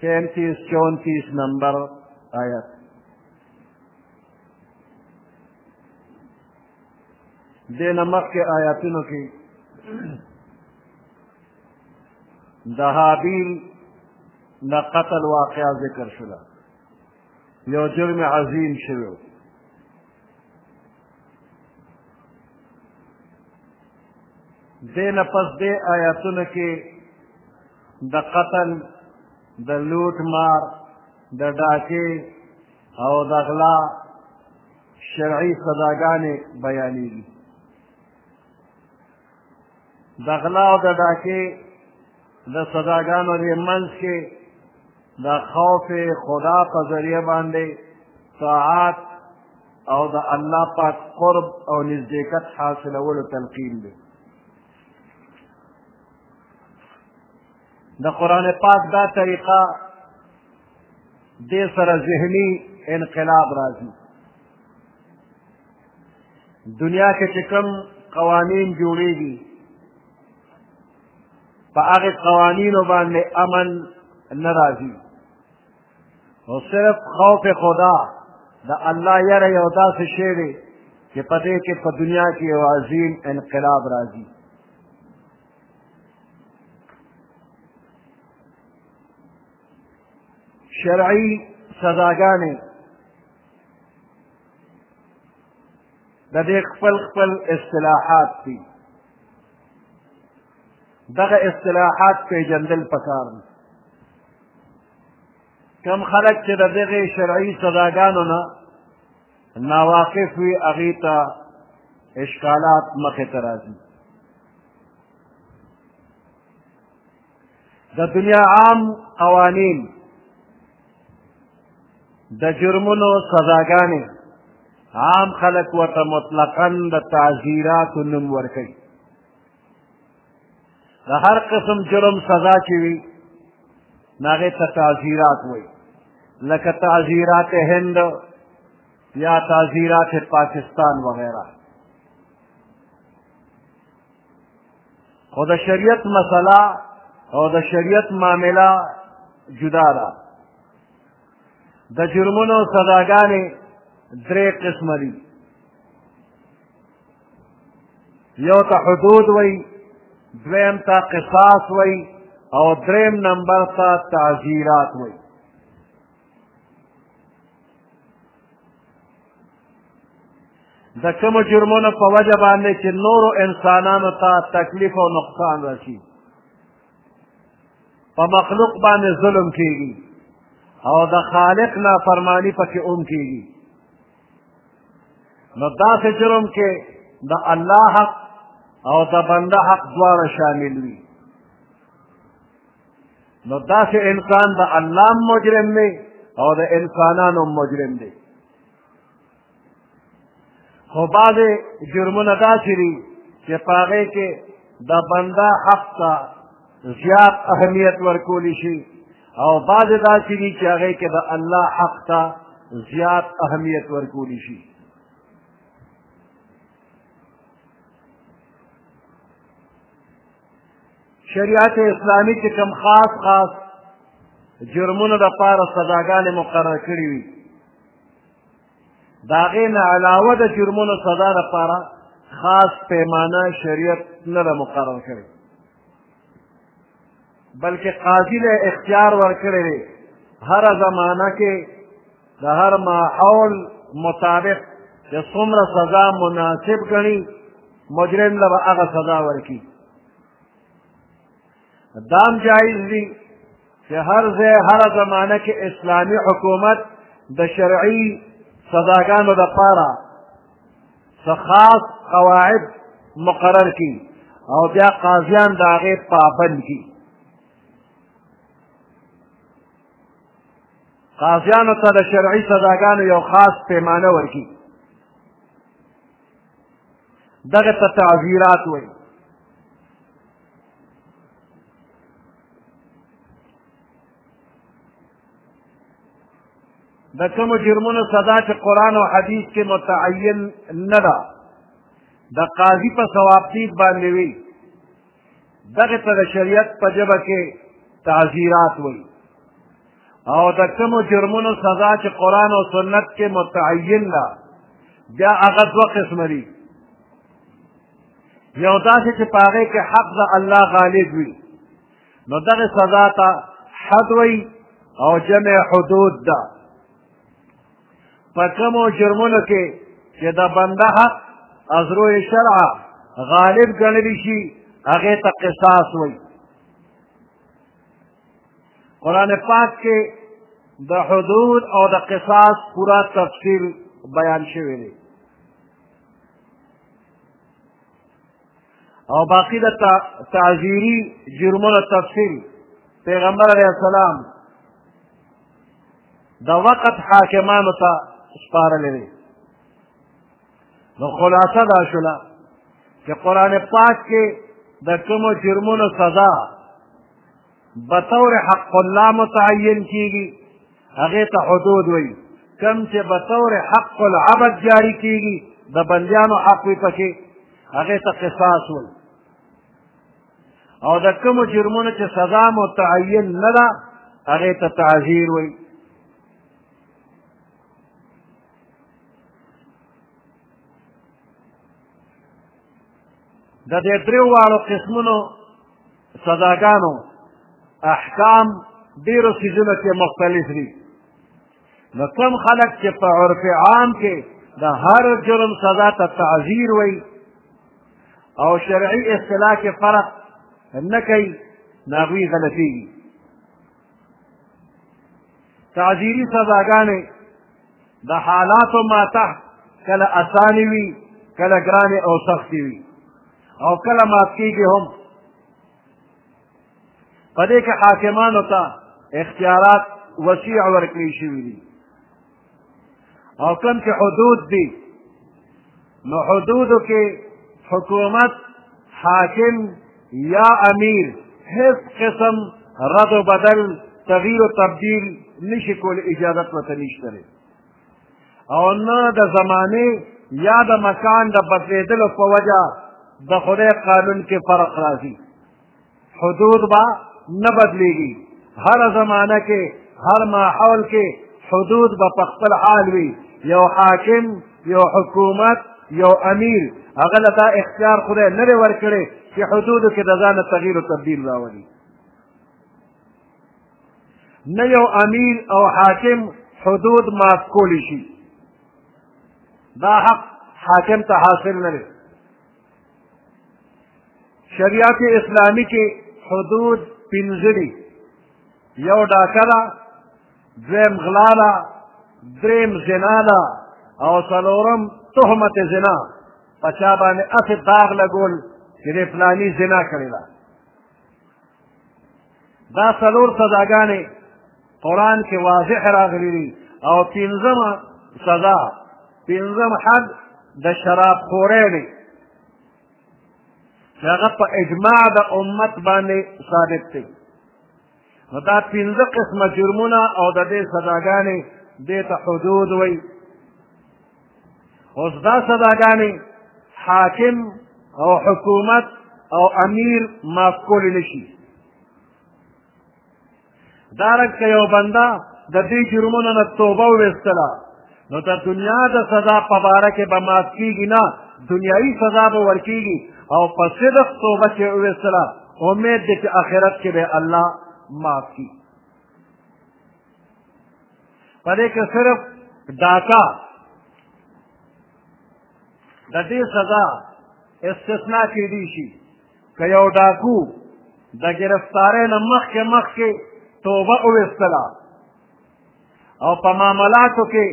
تینتیس چونتیس نمبر آیت دې نه مخکې آیاتونو کې د هابیل د قتل واقعه ذکر شوله یو جرم عظیم شوی دې نه پس دې آیاتونو کې د قتل د لوټ مار د ډاکې او د غلا شرعي سزاګانې بیانېږي د غلا او د ډاکې د سزاګانو دې منځ کې د خوف خدا په ذریعه باندې طاعات او د الله پاک قرب او نزدېکت حاصلولو تلقین دی د قرآن پاک دا طریقه دې سره ذهني انقلاب راځي دنیا کې چې کوم قوانین جوړېږي په هغه قوانینو باندې امن نه راځي او صرف خوف خدا د الله یره یو داسې شی دی چې په دې کې په دنیا کې یو عظیم انقلاب راځي شرعي سزاګانې د دې خپل خپل اصطلاحات دي دغه اصطلاحات پیژندل پکار دي کم خلک چې د دغې شرعي سزاګانو نه ناواقف وي هغې ته اشکالات مخې ته راځي د دنیا عام قوانین د جرمونو سزاګانې عام خلک ورته مطلقا د تعزیراتو نوم ورکوي د هر قسم جرم سزا چې وي نو هغې ته تعزیرات وایي لکه تعزیرات هند یا تعزیرات پاکستان وغیره خو د شریعت مسله او د شریعت معامله جدا ده د جرمونو سزاګانې درې قسمه دي یو ته حدود وایي دویم ته قصاص وایي او دریم نمبر ته تعزیرات وایي د کومو جرمونو په وجه باندې چې نورو انسانانو ته تکلیف او نقصان راشي په مخلوق باندې ظلم کیږي او د خالق نافرمانی پکې اوم کیږي نو داسې جرم کې د الله حق او د بنده حق دواړه شامل وي نو داسې انسان د الله مجرم دی او د انسانانو مجرم دی خو بعضې جرمونه داسې دي چې په هغې کې د بنده حق ته زیات اهمیت ورکولی شي او بعضې داسې دي چې هغې کې د الله حق ته زیات اهمیت ورکولی شي شریعت اسلامي چې کوم خاص خاص جرمونو لپاره سزاګانې مقرر کړې وي د هغې نه علاوه د جرمونو سزا لپاره خاص پیمانه شریعت نه ده مقرر کړې بلکې قاضي له اختیار ورکړی دی هره زمانه کې د هر ماحول مطابق چې څومره سزا مناسب ګڼي مجرم له به هغه سزا ورکړي دام جایز دي چې هر ځای هره زمانه کې اسلامي حکومت د شرعي سزاګانو دپاره څه خاص قواعد مقرر کړي او بیا قاضیان د هغې پابند کړي قاضیانو ته د شرعي سزاګانو یو خاص پیمانه ورکړي دغه ته تعذیرات وایي د کوم جرمونو سزا چې قرآن او حدیث کې متعین نه ده د قاضي په ثوابتیب باندې وي دغه ته د شریعت په ژبه کې تعزیرات وایي او د کومو جرمونو سزا چې قرآن او سنت کې متعین ده بیا هغه دوه قسمه دي یو داسې چې په هغې کې حق د الله غالب وي نو دغه سزا ته حد وایي او جمع حدود ده په کومو جرمونو کې چې د بنده حق از روی شرع غالب ګڼلی شي هغې ته قصاص وایي قرآن پاک کې د حدود او د قصاص پورا تفصیل بیان شوی دی او باقی د تعذیری جرمونو تفصیل پیغمبر علیه السلام د وقت حاکمانو ته سپارلی دی نو خلاصه دا شوله چې قرآن پاک کې د کومو جرمونو سزا بطور حق الله متعین کیږي هغه ته حدود وي کم چې بطور حق العبد جاری کیږي د بندیانو حق وي پکې هغه ته قصاص وي او د کوم جرمونو چې سزا متعین نه ده هغه ته تعذیر وي د دې دریو واړو قسمونو سزاګانو احکام ډیرو سیزونو کې مختلف دي نو کم خلک چې په عرف عام کې د هر جرم سزا ته تعذیر وي او شرعي اصطلاح کې فرق نه کوي ناغوی غلطیږي تعذیری سزاګانې د حالاتو ماته کله اسانې وي کله ګرانې او سختې وي او کله مات کېږي هم په دې کې حاکمانو ته اختیارات وسیع ورکړی شوي دي او کوم چې حدود دي نو حدودو کې حکومت حاکم یا امیر هیڅ قسم رد و بدل تغییر و تبدیل نشي کول اجازت ورته نشته دی او نه د زمانې یا د مکان د بدلېدلو په وجه د خدای قانون کې فرق راځي حدود با نه بدلیږي هر زمانه کې هر ماحول کې حدود به په خپل حال وي یو حاکم یو حکومت یو امیر هغه له دا اختیار خدای نه دی ورکړی چې حدودو کې د ځانه تغییر و تبدیل راولي نه یو امیر او حاکم حدود معاف کولی شي دا حق حاکم ته حاصل نه دی شریعت اسلامی کې حدود پنځه دي یو ډاکه ده دویم غلا ده دریم زنا ده او څلورم تهمت زنا په چا باندې هسې داغ لګول چې دې فلاني زنا کړې ده دا څلور سزاګانې قرآن کې واضح راغلي دي او پنځمه سزا پنځم حد د شراب خورې دی چې هغه په اجماع د امت باندې ثابت دی نو دا پنځه قسمه جرمونه او د دې سزاګانې دې ته حدود وایي اوس دا سزاګانې حاکم او حکومت او امیر معاف کولی نه شي دارنګ که یو بنده د دې جرمونو نه توبه وویستله نو د دنیا د سزا په باره کې به معاف کېږي نه دنیایي سزا به ورکېږي او په صدق توبه چې وویستله امید دی چې آخرت کې به الله معاف کړي په دې کې صرف ډاکا د دې سزا استثنا کېدی شي که یو ډاکو د ګرفتارۍ نه مخکې مخکې توبه وویستله او په معاملاتو کې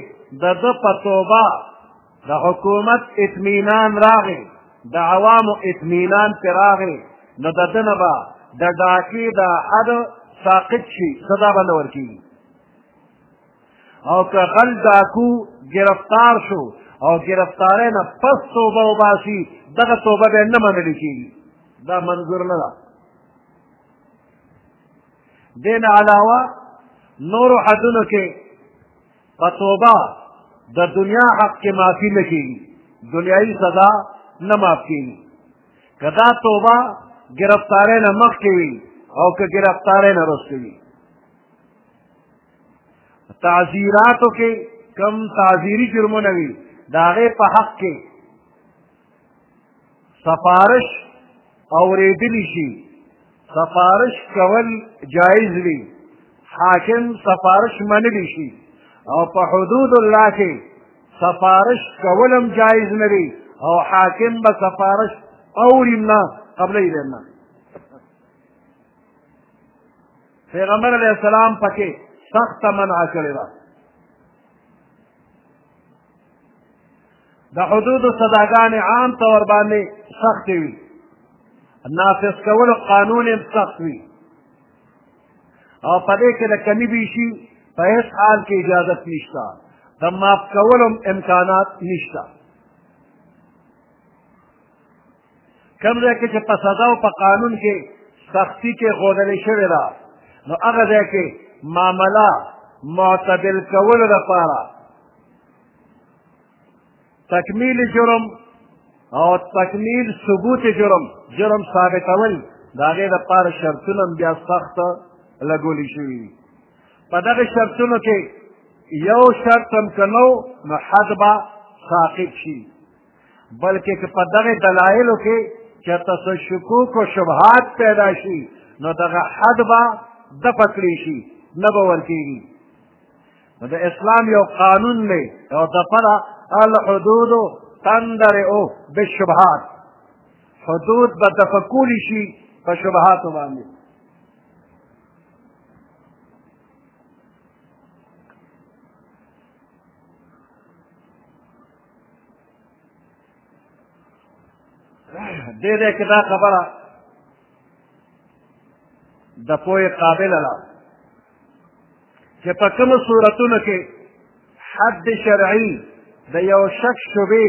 د ده په توبه د حکومت اطمینان راغی د عوامو اطمینان پرې راغی نو د ده نه به د ډاکې د حد ساقط شي سزا به نه ورکېږي او که غل ډاکو ګرفتار شو او ګرفتارۍ نه پس توبه وباسي دغه توبه به نه منل کېږي دا منظور نه ده دین علاوه نورو حدونو کې په توبه د دنیا حق کې معافي نه کېږي دنیایي سزا نه معاف کېږي که دا توبه ګرفتارۍ نه مخکې وي او که ګرفتارۍ نه وروسته وي تعزیراتو کې کم تعزیری جرمونه وي د هغې په حق کې سفارش اورېدلی شي سفارش کول جایز وي حاکم سفارش منلی شي او په حدود الله کې سفارش کول هم جایز نه وي او حاکم به سفارش اوري نه قبلې نه پیغمبر علیه السلام پکې سخته منع کړې ده د حدودو صداګانې عام طور باندې سختې وي نافذ کولو قانون هم سخت وي او په دې کې د کمی بیشي په هېڅ حال کې اجازت نشته د معاف کولو امکانات نشته کوم ځای کې چې په سزا او په قانون کې سختی کې ښودلې شوې ده نو هغه ځای کې معامله معتدل کولو لپاره تکمیل جرم او تکمیل ثبوت جرم جرم ثابتول د هغې لپاره شرطونه هم بیا سخت لګولی شوي دي په دغه شرطونو کې یو شرط هم که نو حد به ساقط شي بلکې که په دغه دلایلو کې چېرته څه شکوک و شبهات پیدا شي نو دغه حد به دفع کړی شي نه به ورکېږي نو د اسلام یو قانون دی یو دفعه ده الحدود تندرئ بالشبهات حدود به دفع کولی شي په شبهاتو باندې دې دې کې دا خبره د پوهې قابله ده چې په کومو صورتونو کې حد شرعي د یو شک شبې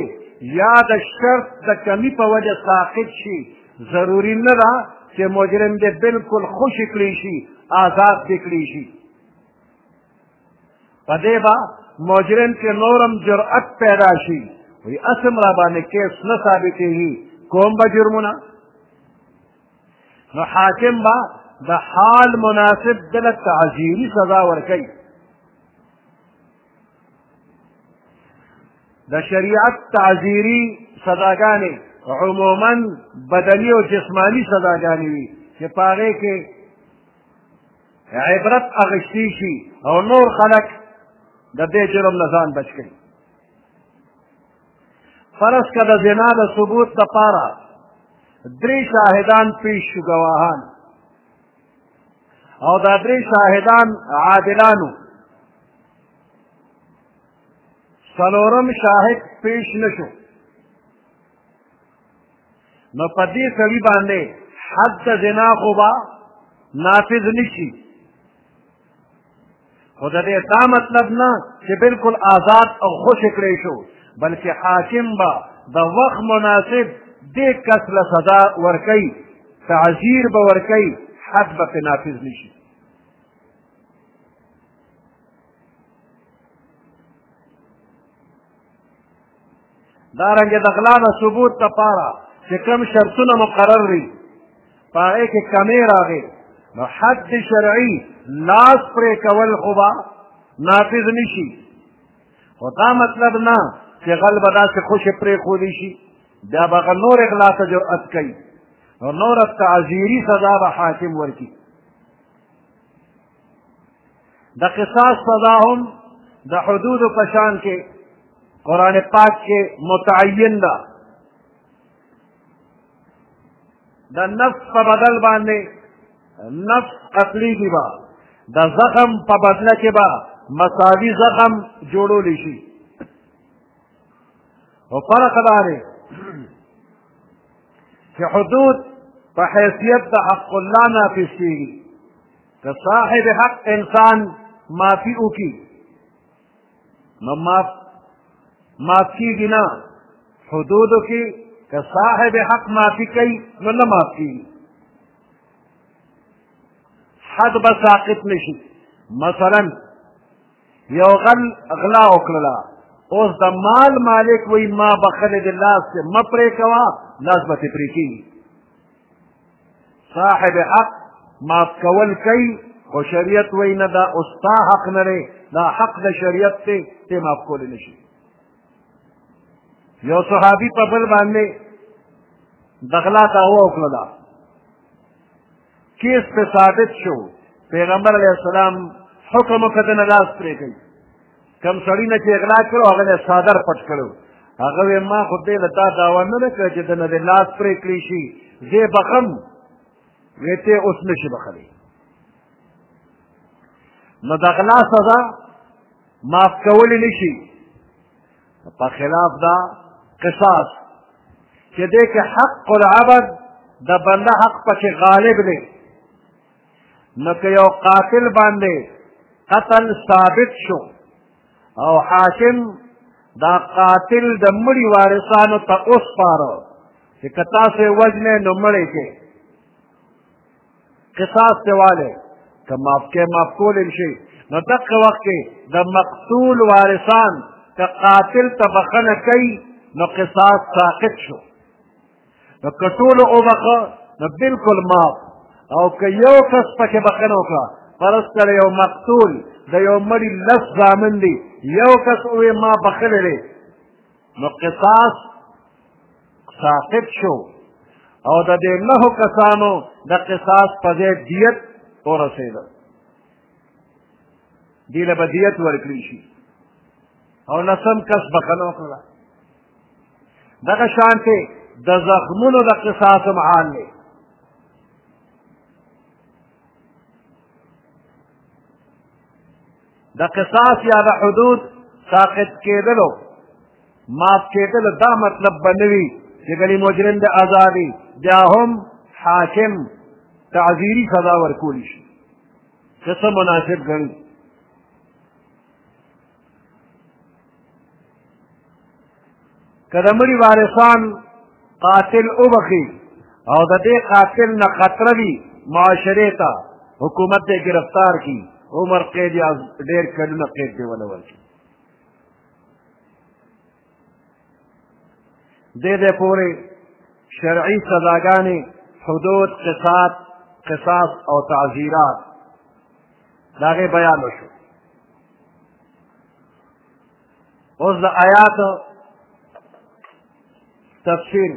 یا د شرط د کمی په وجه ساقط شي ضروري نه ده چې مجرم دې بالکل خوشې کړی شي آزاد دې کړی شي په دې به مجرم کې نورم جرأت پیدا شي وي اسم را باندې کیس نه ثابتېږي کوم به جرمونه نو حاکم به د حال مناسب دله تعزیري سزا ورکوي د شریعت تعزیري سزاګانې عموما بدني او جسماني سزاګانې وي چې په هغې کې عبرت اخیستی شي او نور خلک د دې جرم نه ځان بچ کړي فرض که د زنا د ثبوت دپاره درې شاهدان پیش شو ګواهان او دا درې شاهدان عادلانو څلورم شاهد پیش نشو نو په دې سړي باندې حد د زنا خو به نافذ نشي خو د دې دا مطلب نه چې بالکل آزاد او خوش کړی شو بلکې حاکم به د وخت مناسب دې کس له سزا ورکوي تعذیر به ورکوي حد به پرې نافذ نشي دارنګه د غلا نه ثبوت لپاره چې کوم شرطونه مقرر وي په هغې کې کمې راغې نو حد شرعي لاس پرې کول خو به نافذ نه شي خو دا مطلب نه چې غل به داسې خوشې پرېښودی شي بیا به هغه نورې غلا ته جرأت کوي نو نوره تعذیري سزا به حاکم ورکړي د قصاص سزا هم د حدودو په شان کې قرآن پاک کې متعین ده د نفس په بدل باندې نفس قتلیږي به د زخم په بدله کې به مساوي زخم جوړولی شي او فرق دا دی چې حدود په حیثیت د حق الله نافذ کېږي که صاحب حق انسان معافي وکړي نو معاف معاف کېږي نه حدودو کې که صاحب حق معافي کوي نو نه معاف کېږي حد به ساقط نشي مثلا یو غل غلا وکړله اوس د مال مالک وای ما بخل د لاس څخه مپرې کوا لاس به پرې کیږي صاحب حق معاف کول کوي خو شریعت وایي نه دا اوس تا حق نه دی دا حق د شریعت دی ته معاف کولی نه شي یو صحابي په بل باندې د غلا دعوا وکړله کیس پې ثابت شو پیغمبر علیه السلام حکم وکړ د نه لاس پرې کوي کم سړی نه چې اغلا کړو هغه نه صادر پټ کړو هغه وې ما خو دې له تا دعوا نه نه کړه چې د نه دې لاس پرې کړی شي زه بخم وې ته اوس نه شي بخلی نو د غلا سزا معاف کولی نه شي په خلاف دا قصاص چې دې کې حق العبد د بنده حق پکې غالب دی نو که یو قاتل باندې قتل ثابت شو او حاکم دا قاتل د مړي وارثانو ته وسپاره چې که تاسو یې وژنې نو مړی کې قصاص ته والی که معاف کې معاف کولی شي نو دقه وخت کې د مقتول وارثان که قاتل ته بخښنه کوي نو قصاص ساقط شو نو که ټولو وبخښه نو بلکل معاف او که یو کس پکې بخښنه وکړه فرض کړه یو مقتول د یو مړي لس زامن دي یو کس ووایي ما بخښلی دی نو قصاص ساقط شو او د دې نهو کسانو د قصاص په ځای دیت ورسېده دی له به دیت ورکړی شي او لسم کس بخښنه وکړه دغه شانته د زخمونو د قصاص هم حال دی د قصاص یا د حدود ساقط کېدلو معاف کېدل دا مطلب به نه وي چې ګنې مجرم د ازادي بیا هم حاکم تعذیري سزا ورکولی شي که څه مناسب ګڼي که د مړي وارثان قاتل وبخي او د دې قاتل نه خطره وي معاشرې ته حکومت دې ګرفتار کړي عمر قید یا ډېر کلونه قید دې ونه ورکړي دې دې پورې شرعي سزاګانې حدود قصاص قصاص او تعزیرات د هغې بیان وشو اوس د آیاتو تفسیر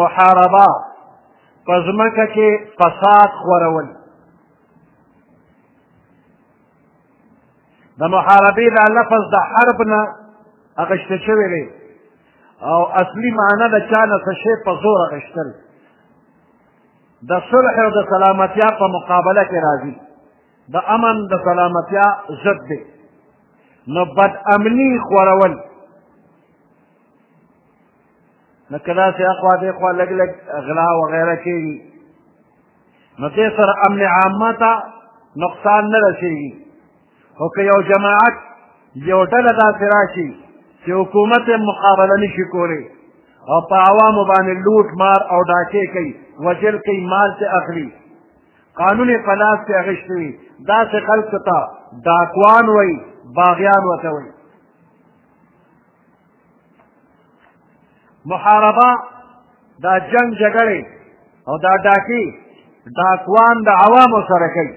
محاربه په ځمکه کې فساد خورول د محاربې دا لفظ د حرب نه اخیسته شوی دی او اصلي معنا د چا نه څه شی په زور اخیستل د صلح او د سلامتیا په مقابله کې راځي د امن د سلامتیا ضد دی نو بد امنی خورول نو که داسې اخوا دېخوا لږ لږ غلا وغیره کېږي نو دې سره امن عامه ته نقصان نه رسېږي خو که یو جماعت یو ډله داسې راشي چې حکومت یې مقابله نه شي کولی او په عوامو باندې لوټ مار او ډاکې کوي وژل کوي مال ته اخلي قانون یې په لاس کې اخیستی وي داسې خلکو ته ډاکوان وایي باغیان ورته وایي محاربه دا جنگ جګړې او دا ډاکي ډاکوان د عوامو سره کوي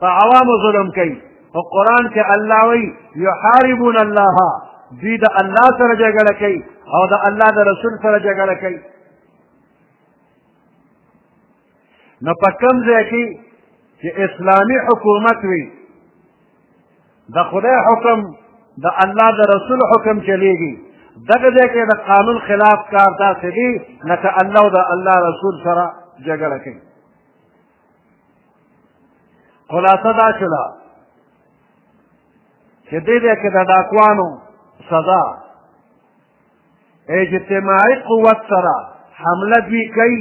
په عوامو ظلم کوي او قرآن کې الله وی یحاربون الله دوی د الله سره جګړه کوي او د الله د رسول سره جګړه کوي نو په کوم ځای کې چې اسلامي حکومت وي د خدای حکم د الله د رسول حکم چلیږي دغه ځای کې د قانون خلاف کار داسې دي لکه الله او د الله رسول سره جګړه کوي خلاصه دا شوله چې دې ځای کې د ډاکوانو سزا اجتماعي قوت سره حمله دوی کوي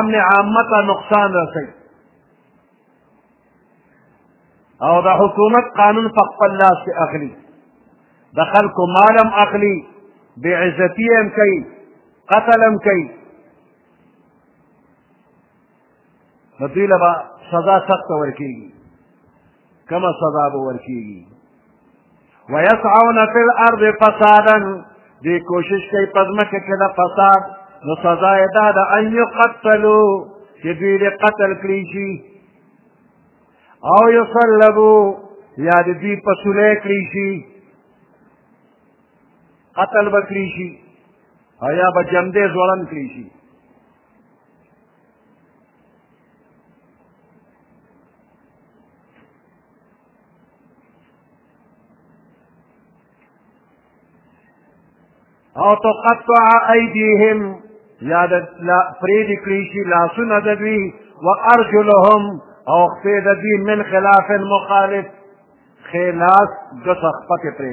امن عامه ته نقصان رسوي او د حکومت قانون په خپل لاس کې اخلي د خلکو مال هم اخلي بې عزتي هم کوي قتل هم کوي نو دوی له به سزا سخته ورکېږي کومه سزا به ورکېږي ویسعون فی الارض فسادا دوی کوشش کوي په ځمکه کې د فساد نو سزا یې دا ده ان یقتلو چې دوی دې قتل کړی شي او یصلبو یا د دوی په سولی کړی شي قتل به کړی شي او یا به جمدې ځوړن کړی شي او تقطع ایدیهم یا د فرید کړی شي لاسونه د دوی و ارجلهم او خپې د دوی من خلاف مخالف خلاف د صحبت پرې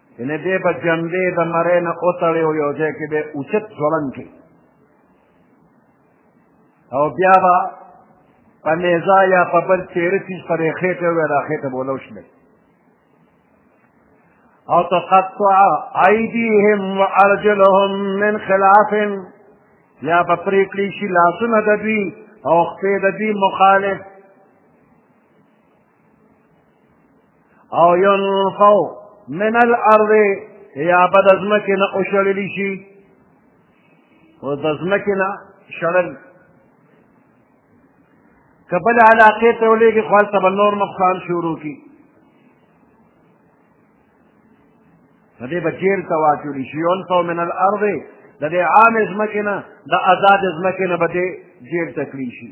یعنې دی به جنبې د مرۍ نه وتړې او یو ځای کې به یې اوچت ځوړن کړي او بیا به په نیزه یا په بل چیرې څیز پر یې خېټه وی دا خېټه به ولوشلې او تقطع ایدیهم وارجلهم من خلاف یا به پرې کړي شي لاسونه د دوی او خپې د دوی مخالف او ينفو من الارض یا به د ځمکې نه وشړلی شي او د ځمکې نه شړل که بلې علاقې ته ولېږي خو هلته به نور نقصان شروع کړي نو دې به جیل ته واچولی شي ينفو من الارض د دې عامې ځمکې نه د ازادې ځمکې نه به دې جیل ته کړی شي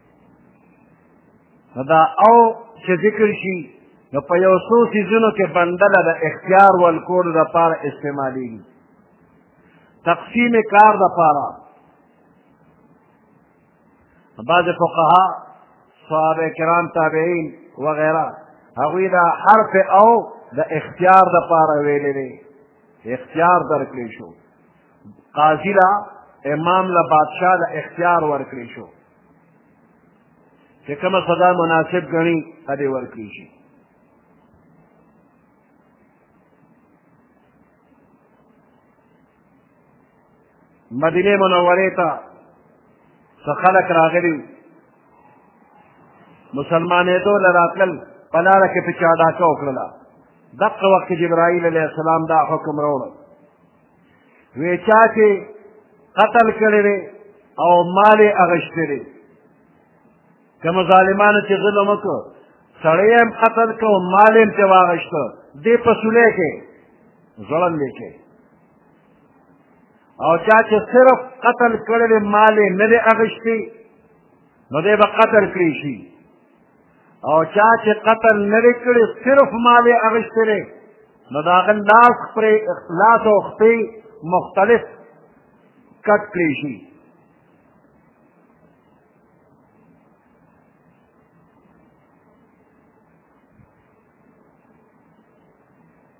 نو دا او چې ذکر شي نو په یو څو څیزونو کې بنده له د اختیار ولکولو دپاره استعمالیږي تقسیم کار دپاره بعض فقها صحابه کرام تابعین وغیره هغوی دا حرف او د اختیار دپاره ویلی دی اختیار درکړی شو قاضي له امام له بادشاه له اختیار ورکړی شو چې کومه سزا مناسب ګڼي هغه یې ورکړی شي مدینه منورې ته څه خلک راغلي مسلمانېدو له راتلل په لاره کې په چا ډاکه وکړله دقه وخت جبرائیل علیه السلام دا حکم راوړل وی چا چې قتل کړی دی او مال یې اغشتی دی کوم ظالمانو چې ظلم وکړو سړی هم قتل کړو مال یې هم ترې واغشته دې په سولې کې ظلم دی کې او چا چې صرف قتل کړی دی مال یې نه دی اغشتی نو دی به قتل کړی شي او چا چې قتل نه دی کړی صرف مال یې اخیستی دی نو د هغه لاس پرې لاس او خپې مختلف کټ کړی شي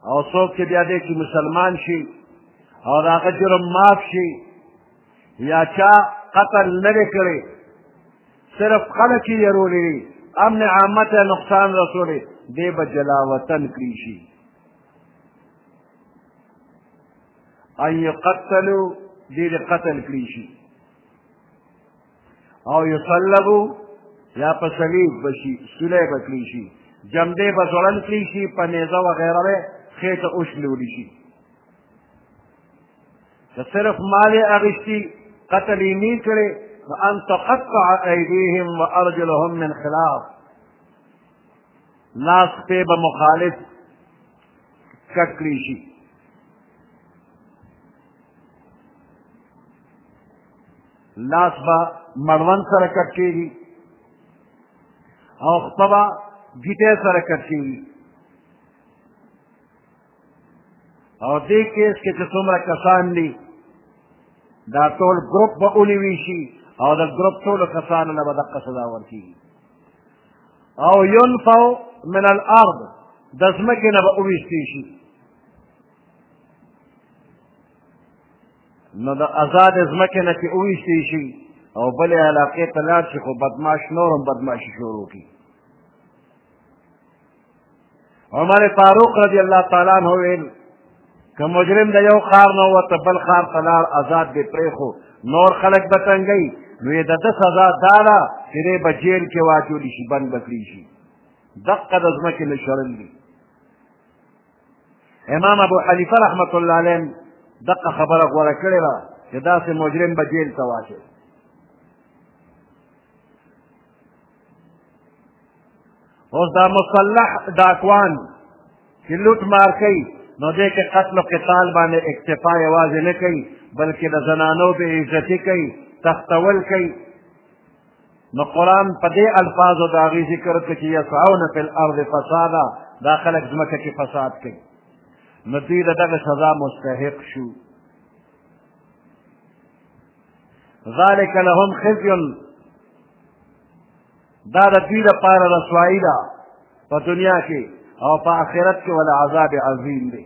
او څوک چې بیا دی چې مسلمان شي او د هغه جرم معاف شي یا چا قتل نه دی کړی صرف خلک یې یرولی دي امن عامه ته نقصان رسولی دی به جلا وطن کړی شي ان یقتلو دی د قتل کړی شي او یصلبو یا په صلیب بشي سولی به کړی شي جمدې به ځوړل کړی شي په نیزه وغیره به خې ته وشلولی شي که صرف مال یې اخیستي قتل یې نه کړی نو ان تقطع ایدیهم وارجلهم من خلاف لاس پې به مخالف کټ کړی شي لاس به مړوند سره کټ کېږي او خپه به ګیټې سره کټ کېږي او دې کیس کې چې څومره کسان دي دا ټول ګروپ به ونیوي شي او د ګروپ ټولو کسانو له به دقه سزا ورکېږي او ينفو من الارض د ځمکې نه به وویستې شي نو د آزاد ځمکې نه چې وویستې شي او بلې علاقې ته لاړ شي خو بدماش نور هم بدماشي شروع کړي عمر فاروق رضی الله تعالی عنه ویل که مجرم د یو ښار نه ووته بل ښار ته لاړ آزاد دې پرېښو نور خلک به تنګوي نو یې د ده سزا دا ده چې دی به جیل کې واچول شي بند به کړي شي دقه د ځمکې نه شړل دي امام ابو حنیفه رحمت الله علیه دغه خبره غوره کړې وه چې داسې مجرم به جیل ته واچوي اوس دا مصلح ډاکوان چې لوټ مار کوي نو دې کې قتل و قتال باندې اکتفا یوازې نه کوي بلکې د زنانو بې عزتي کوي تختول کوي نو قرآن په دې الفاظو د هغې ذکر کړ چې یسعون فی الارض فسادا دا خلک ځمکه کې فساد کوي نو دوی د دغه سزا مستحق شو ذلک لهم خزی دا د دوی لپاره رسوایي ده په دنیا کې او په آخرت کې ول عذاب عظیم دی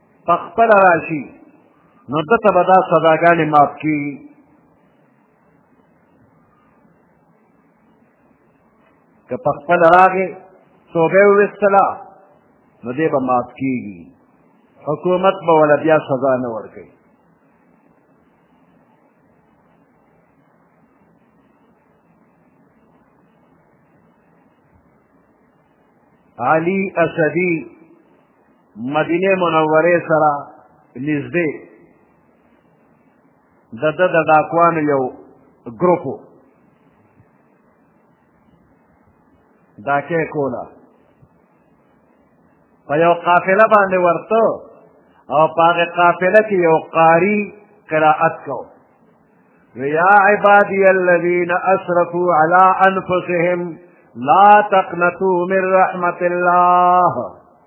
په خپله راشي نو ده ته به دا سزاګانې معاف کېږي که په خپله راغې توبه یې وویستله نو دی به معاف کېږي حکومت به وله بیا سزا نه ورکوي علي اسدي مدینه منورې سره نږدې د ده د ډاکوانو یو ګروپ و ډاکې کوله په یو قافله باندې ورته او په هغې قافله کې یو قاري قراءت کو ویا عبادی الذین اسرفوا علی انفسهم لا تقنطوا من رحمت الله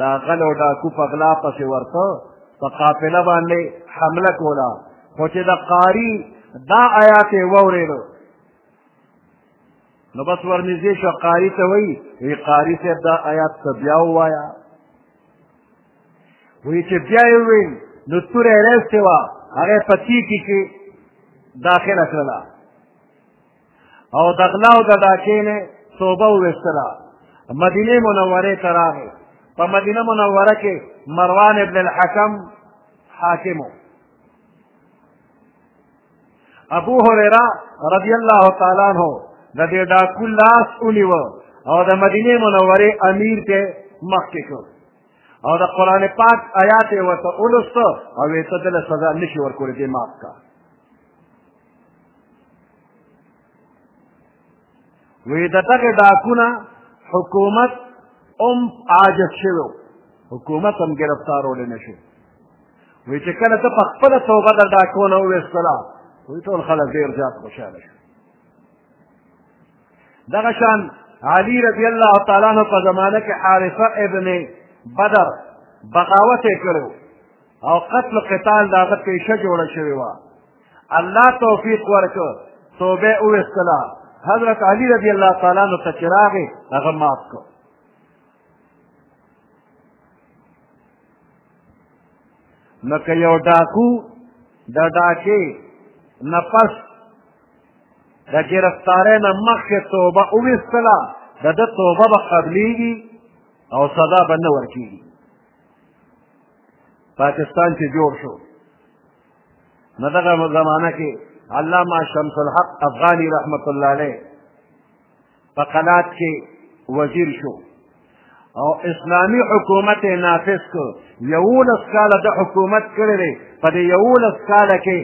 دا غل او ډاکو په غلا پسې ورته په قافله باندې حمله کوله خو چې د قاري دا آیات یې واورېدو نو بس ورنږدې شو قاري ته وایي وی قاري صاحب دا آیات ته بیا ووایه وی چې بیا یې وویل نو توره یې راستې وه هغه په تیکي کې داخله کړله او د غلا او د ډاکې نه توبه وویستله مدینې منورې ته راغی په مدینه منوره کې مروان ابن الحکم حاکم و ابو هريره رضی الله تعالی عنہ د دې ډاکو لاس ونیو او د مدینه منورې امیر ته مخکې کړ او د قران پاک آیات ورته ولوست او ته د سزا نشي ورکول دې معاف کا وی د دغه ډاکونه حکومت هم عاجز شوی حکومت هم ګرفتار وړی نه شو وی چې کله ته په خپله توبه د ډاکونه وویستله وی ټول خلک ډېر زیات خوشحاله شو دغه شان علی رضی الله تعالی عنه په زمانه کې حارثه ابن بدر بغاوت یې کړی او قتل قتال د هغه پیشه جوړه شوې وه الله توفیق ورکړ توبه وویستله حضرت علی رضی الله تعالی عنه ته چې راغی هغه معاف کړ نو که یو ډاکو د ډاکې نه پس د ګرفتارۍ نه مخکې توبه وویستله د ده توبه به قبلیږي او سزا به نه ورکیږي پاکستان چې جوړ شو نو دغه زمانه کې علامه شمس الحق افغاني رحمت الله علیه په قنات کې وزیر شو او اسلامی حکومت نافذ کو یولس کاله د حکومت کړی دی په دې یولس کاله کې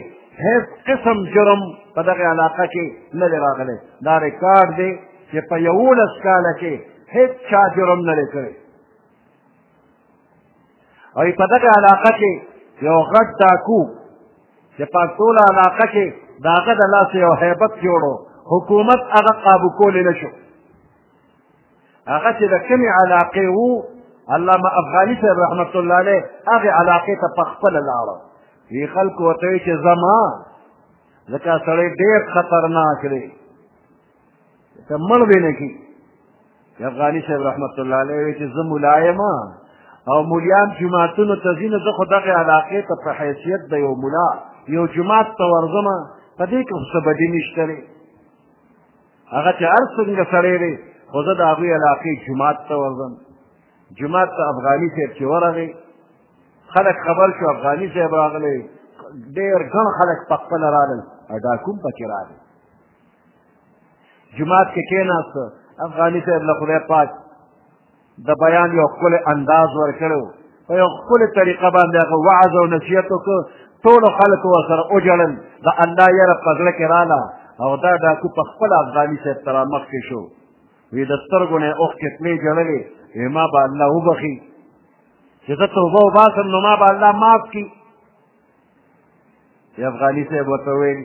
هیڅ قسم جرم په دغه علاقه کې نه دی راغلی دا ریکارډ دی چې په یولس کاله کې هیڅ چا جرم نه دی کړی او په دغه علاقه کې یو غټ ډاکو چې په ټوله علاقه کې د هغه د لاسه یو هیبت جوړو حکومت هغه قابو کولی نه شو هغه چې د کومې علاقې وو علامه افغاني صاحب رحمت الله علیه هغې علاقې ته په خپله لاړه وی خلکو ورته چې زما ځکه سړی ډېر خطرناک دی ته مړ به نه کی افغاني صاحب رحمت الله علیه وی چې زه ملا یم او مولیان جماعتونو ته ځینې زه خو دغې علاقې ته په حیثیت د یو ملا یو جماعت ته ورځم په دې کې خو څه بدي نشته دی هغه چې هر څنګه سړی دی خو زه د هغوی علاقې جماعت ته ورځم جماعت ته افغاني صاحب چې ورغی خلک خبر شو افغاني صاحب راغلی ډېر ګڼ خلک په خپله راغلل ډاکوم پکې راغی جماعت کې کېناست افغاني صاحب له خدای پاک د بیان یو ښکلی انداز ورکړی و په یو ښکلې طریقه باندې هغه وعظ او نصیحت وکړ ټولو خلکو ورسره وژړل د الله یره په زړه کې راله او دا ډاکو په خپله افغاني صاحب ته رامخکې شو وی د سترګو نه یې اوښکې تلې ژړلې وی ما به الله وبخي چې زه توبه وباسم نو ما به الله معاف کړي افغاني صاحب ورته ویل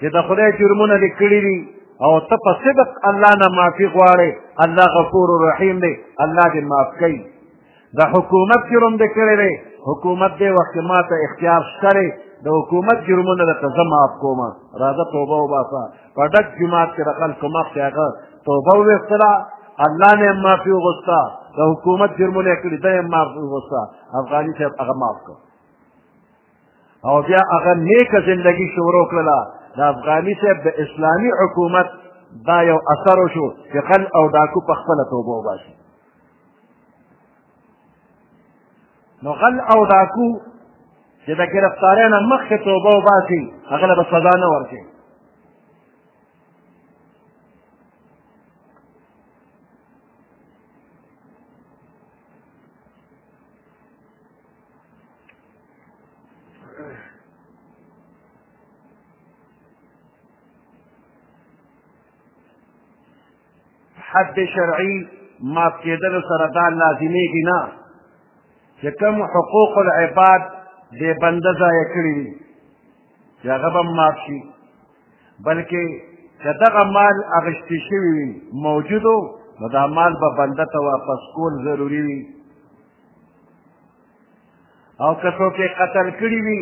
چې د خدای جرمونه دې کړي دي او ته په صدق الله نه معافي غواړې الله غفور رحیم دی الله دې معاف کوي د حکومت جرم دې کړی دی حکومت دې وخت ما ته اختیار شته دی د حکومت جرمونه درته زه معاف کوم راځه توبه وباسه په ډک جومات کې د خلکو مخکې هغه توبه وویستله الله نه یې معافي وغوښته د حکومت جرمونه یې کړي ده یې معاف وغوښته افغاني صاحب هغه معاف کړ او بیا هغه نیکه زندگی شروع کړله د افغاني صاحب د اسلامي حکومت دا یو اثر وشو چې غل او ډاکو په خپله توبه وباسي نو غل او ډاکو چې د ګرفتارۍ نه مخکې توبه وباسي هغه له به سزا نه ورکړي حد شرعي معاف کېدلو سره دا لازمېږي نه چې کوم حقوق العباد دې بنده ضایع کړي وي چې هغه به معاف شي بلکې که دغه مال اخیستې شوي وي موجودو نو دا مال به بنده ته واپس کول ضروري وي او که څوک یې قتل کړي وي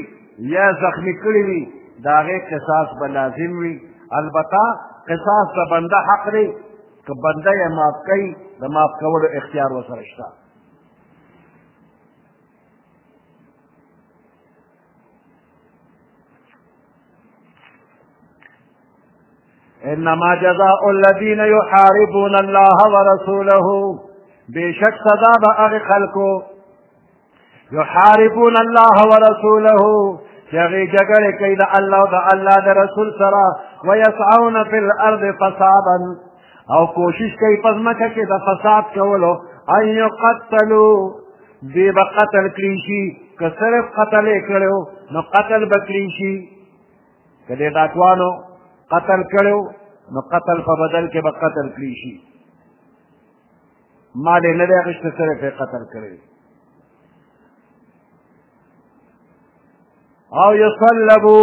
یا زخمی کړي وي د هغې قصاص به لازم وي البته قصاص د بنده حق دی که بنده یې معاف کوي د معاف کولو اختیار ورسره شته انما جزاء الذين يحاربون الله ورسوله بشك سزا به هغه خلکو يحاربون الله ورسوله چې هغې جګړې کوي د الله او د الله د رسول سره ویسعون فی الارض فسادا او کوشش کوي په ځمکه کې د فساد کولو ان یقتلو دوی به قتل کړی شي که صرف قتل یې کړی نو قتل به کړی شي که دې ډاکوانو قتل کړو نو قتل په بدل کې به قتل کړی شي مال یې نه دی اخیسته صرف یې قتل کړی او یصلبو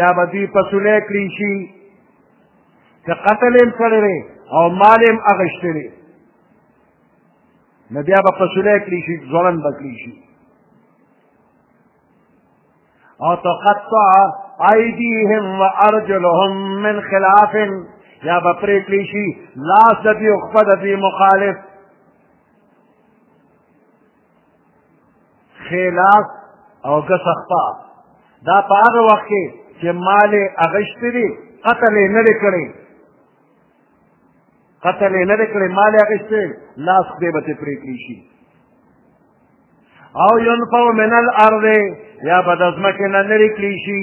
یا به دوی پسولی کړی شي که قتل یې کړی دی او مال یې اخیستی دی نو بیا به پسولی کړی شي ځوړند به کړی شي او تقطع ایدیهم و ارجلهم من خلاف یا به پرې کړی شي لاس د دې خپه د دې مخالف ښې لاس او ګس خپه دا په هغه وخت کې چې مال یې اغشتی دی قتل یې نه دی کړی قتل یې نه دی کړی مال یې اغشتی لاس دې به ترې پرې کړی شي او ينفو من الارض یا به د ځمکې نه لرې کړی شي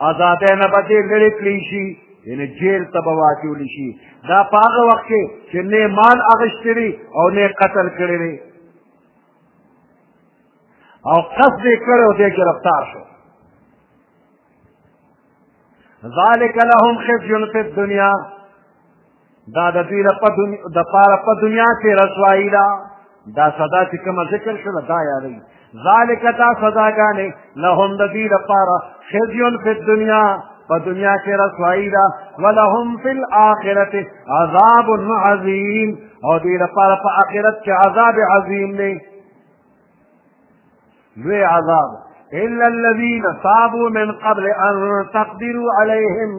ازادۍ نه به دې لرې کړی شي یعنې جیل ته به واچولی شي دا په هغه وخت کې چې نه مال اخیستی وي او نه قتل کړی وي او قصد یې کړی او دی ګرفتار شو ذلك لهم خزي في الدنيا دا د دوی لپاره په دنیا کې رسوایي ده دا سزا چې کومه ذکر شوه دا یادوي ذالک دا سزاګانې لهم د دوی لپاره خزي فی الدنیا په دنیا کې رسوایي ده ولهم فی الاخرة عذاب عظیم او دوی لپاره په آخرت کې عذاب عظیم دی لوی عذاب الا الذين صابوا من قبل ان تقدروا عليهم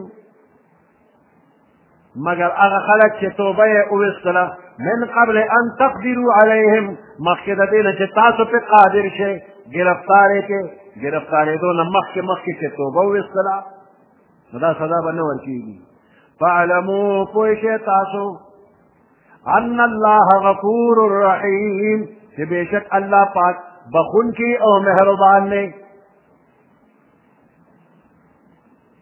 مگر هغه خلک چې توبه یې وویستله من قبل ان تقدروا علیهم مخکې د دې نه چې تاسو پرې قادر شئ ګرفتار یې کې ګرفتارېدو نه مخکې مخکې چې توبه وویستله نو دا سزا به نه ورکېږي فاعلموا پوه شئ تاسو ان الله غفور رحیم چې بېشک الله پاک بخون کی او مهربان دی